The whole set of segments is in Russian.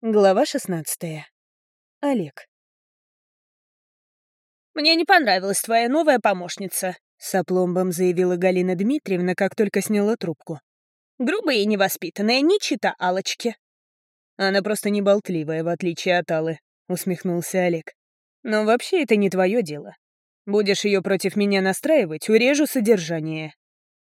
Глава 16. Олег. «Мне не понравилась твоя новая помощница», — с опломбом заявила Галина Дмитриевна, как только сняла трубку. «Грубая и невоспитанная, не чита Алочки». «Она просто не болтливая, в отличие от Аллы», — усмехнулся Олег. «Но вообще это не твое дело. Будешь ее против меня настраивать, урежу содержание».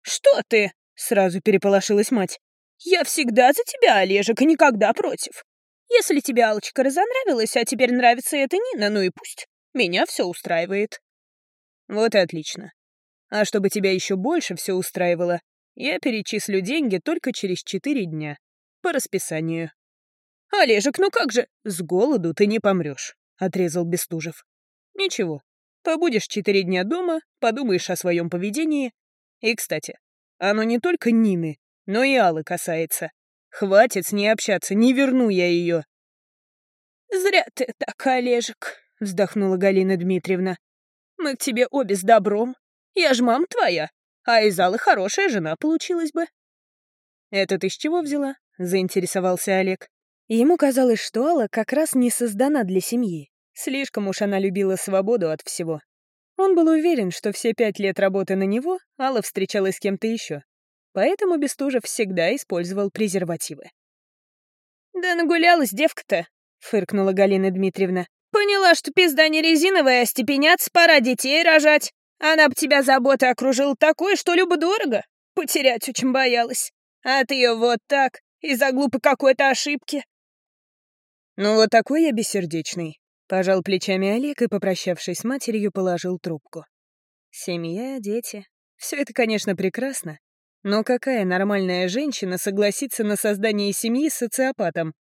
«Что ты?» — сразу переполошилась мать. «Я всегда за тебя, Олежек, и никогда против. Если тебе Алочка разонравилась, а теперь нравится эта Нина, ну и пусть. Меня все устраивает. Вот и отлично. А чтобы тебя еще больше все устраивало, я перечислю деньги только через четыре дня. По расписанию. Олежек, ну как же? С голоду ты не помрешь, отрезал Бестужев. Ничего. Побудешь четыре дня дома, подумаешь о своем поведении. И, кстати, оно не только Нины, но и Аллы касается. Хватит с ней общаться, не верну я ее. «Зря ты так, Олежек», — вздохнула Галина Дмитриевна. «Мы к тебе обе с добром. Я ж мам твоя, а из Аллы хорошая жена получилась бы». «Это ты с чего взяла?» — заинтересовался Олег. Ему казалось, что Алла как раз не создана для семьи. Слишком уж она любила свободу от всего. Он был уверен, что все пять лет работы на него Алла встречалась с кем-то еще. Поэтому Бестужев всегда использовал презервативы. «Да нагулялась девка-то», — фыркнула Галина Дмитриевна. «Поняла, что пизда не резиновая, а степеняться, пора детей рожать. Она б тебя заботой окружила такой, что любо-дорого. Потерять очень боялась. А ты ее вот так, из-за глупой какой-то ошибки». «Ну вот такой я бессердечный», — пожал плечами Олег и, попрощавшись с матерью, положил трубку. «Семья, дети. Все это, конечно, прекрасно, но какая нормальная женщина согласится на создание семьи с социопатом?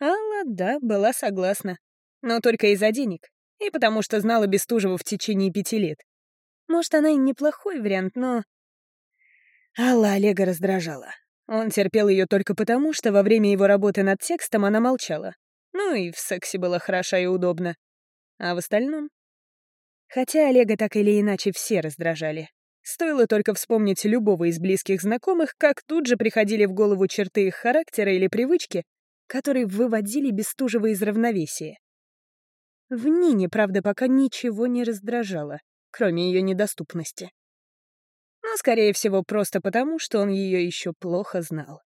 Алла, да, была согласна. Но только из-за денег. И потому что знала Бестужева в течение пяти лет. Может, она и неплохой вариант, но... Алла Олега раздражала. Он терпел ее только потому, что во время его работы над текстом она молчала. Ну и в сексе была хороша и удобна. А в остальном... Хотя Олега так или иначе все раздражали. Стоило только вспомнить любого из близких знакомых, как тут же приходили в голову черты их характера или привычки, которые выводили Бестужева из равновесия. В Нине, правда, пока ничего не раздражало, кроме ее недоступности. Но, скорее всего, просто потому, что он ее еще плохо знал.